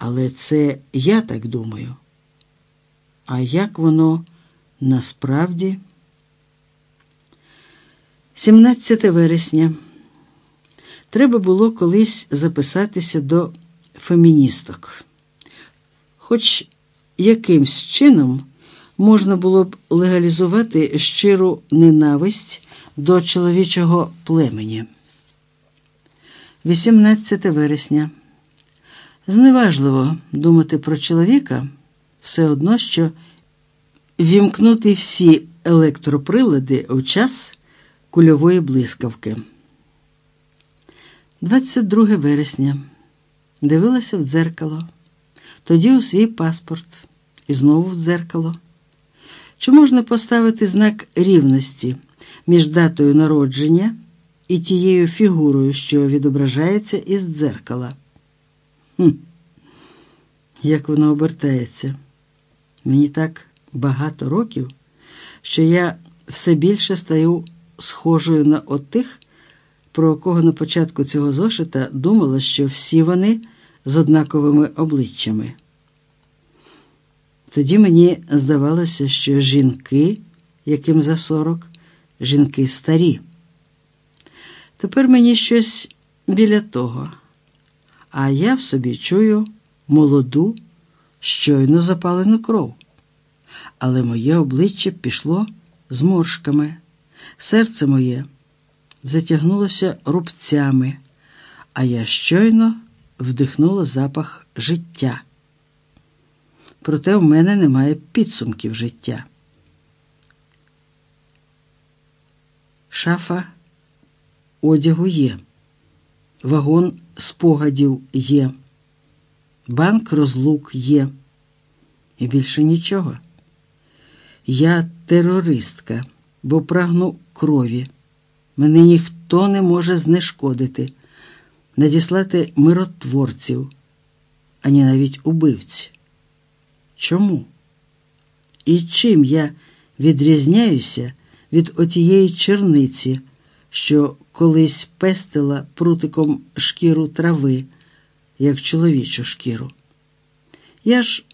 Але це я так думаю. А як воно насправді? 17 вересня. Треба було колись записатися до феміністок. Хоч якимсь чином можна було б легалізувати щиру ненависть до чоловічого племені. 18 вересня. Зневажливо думати про чоловіка все одно, що вімкнути всі електроприлади в час кульової блискавки. 22 вересня. Дивилася в дзеркало, тоді у свій паспорт і знову в дзеркало. Чи можна поставити знак рівності між датою народження і тією фігурою, що відображається із дзеркала? Хм, Як воно обертається? Мені так багато років, що я все більше стаю схожою на отих, про кого на початку цього зошита думала, що всі вони з однаковими обличчями. Тоді мені здавалося, що жінки, яким за сорок, жінки старі. Тепер мені щось біля того, а я в собі чую молоду, щойно запалену кров. Але моє обличчя пішло зморшками, серце моє затягнулося рубцями, а я щойно вдихнула запах життя. Проте в мене немає підсумків життя. Шафа одягу є, вагон спогадів є, банк розлук є. І більше нічого. Я терористка, бо прагну крові. Мене ніхто не може знешкодити, надіслати миротворців, ані навіть убивць. Чому? І чим я відрізняюся від отієї черниці, що колись пестила прутиком шкіру трави, як чоловічу шкіру? Я ж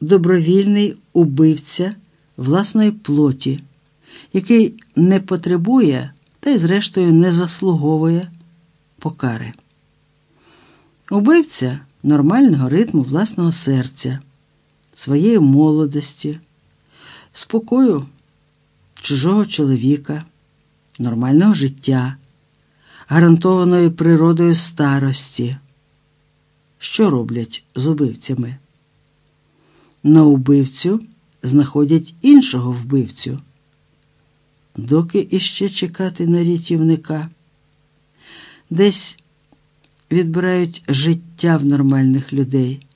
добровільний убивця власної плоті, який не потребує та й, зрештою, не заслуговує покари. Убивця нормального ритму власного серця, своєї молодості, спокою чужого чоловіка, нормального життя, гарантованої природою старості. Що роблять з убивцями? На убивцю знаходять іншого вбивцю. Доки іще чекати на рятівника, десь відбирають життя в нормальних людей,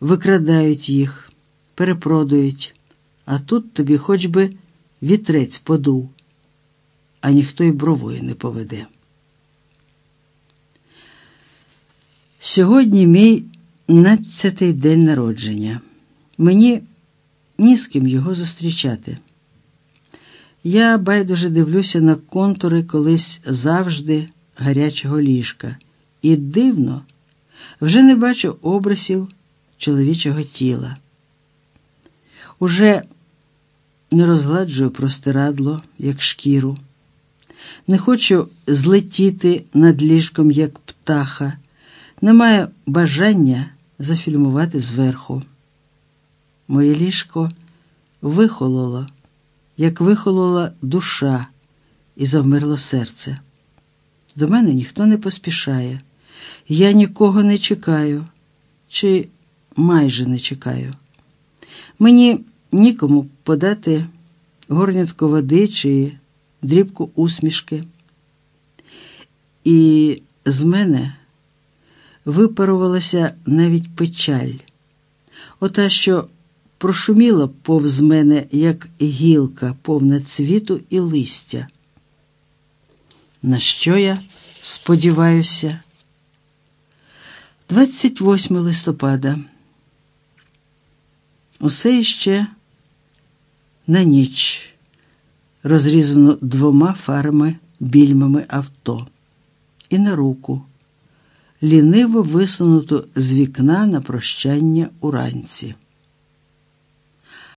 викрадають їх, перепродають, а тут тобі хоч би вітрець подув, а ніхто й бровою не поведе. Сьогодні мій надцятий день народження. Мені ні з ким його зустрічати. Я байдуже дивлюся на контури колись завжди гарячого ліжка, і дивно вже не бачу образів чоловічого тіла. Уже не розгладжую простирадло, як шкіру, не хочу злетіти над ліжком, як птаха, немає бажання зафільмувати зверху. Моє ліжко вихололо, як вихолола душа і завмерло серце. До мене ніхто не поспішає, я нікого не чекаю, чи майже не чекаю. Мені нікому подати горнятко води чи дрібку усмішки. І з мене випарувалася навіть печаль, ота, що прошуміла повз мене, як гілка, повна цвіту і листя. На що я сподіваюся? 28 листопада. Усе іще на ніч, розрізано двома фарами більмами авто, і на руку ліниво висунуту з вікна на прощання уранці.